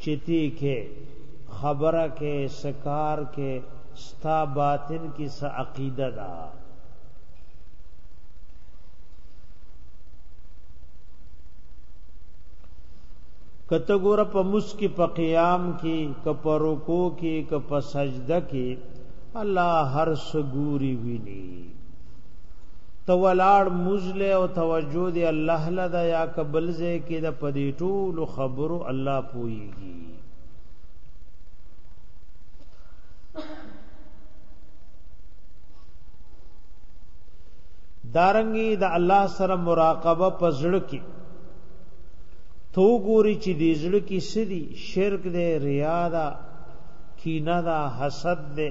چتی کې خبره کې سکار کې ستا باطن کې س عقیده ده کته ګور په مسکی په قیام کې ک په رکو کې ک په سجده کې الله هر سګوري ویني تولاړ مزله او توجه دی الله لدا یا قبل زه کې د پدې ټول خبرو الله پويږي دارنګي د دا الله سره مراقبه پزړ کې تو ګوري چې دې زړ کې سدي شرک دې ریا دا کینه دا حسد دې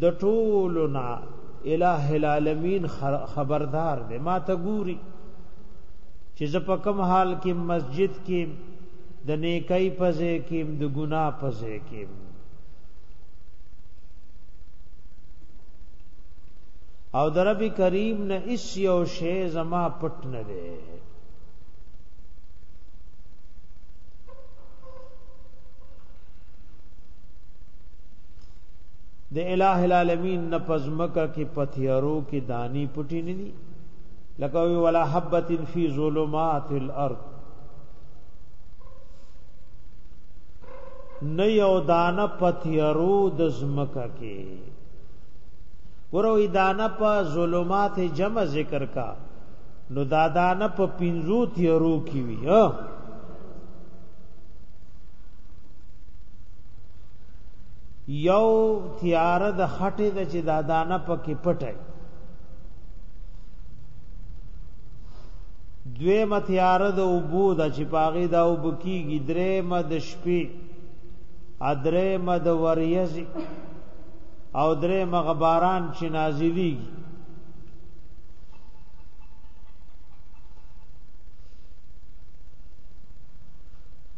د ټولنا الہ العالمین خبردار دی ما ته ګوري چې زه په کوم حال کې مسجد کې د نیکۍ پځې کې د ګنا پځې کې او د رب کریم نه اس یو شی زما پټ نه دی د الٰه العالمین نه پزمکه کې پتیارو کې دانی پټی نه دي لکه وی ولا حبت فی ظلمات الارض نه یو دانه پتیارو د زمکه کې ورو دانه په ظلمات جمع ذکر کا نو دا دانه په پینزو تیارو کې وی ها یو تیار د خټه د چې دا دانه پکې پټه دوی متیار د اوبو د چې پاغي دا اوب کیږي درې مد شپې ادرې مد وریزي او درې مغباران چې نازلېږي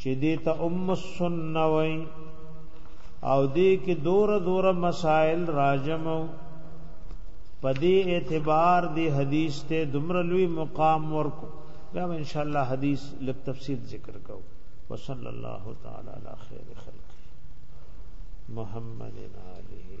چې دې ته ام السنه وای او دې کې دور دور مسائل راجمو پدې اعتبار دې حدیث ته دمر لوی مقام ورکو بیا ان شاء الله حدیث لب تفصیل ذکر کو وصلی الله تعالی علی خیر خلق محمد علیه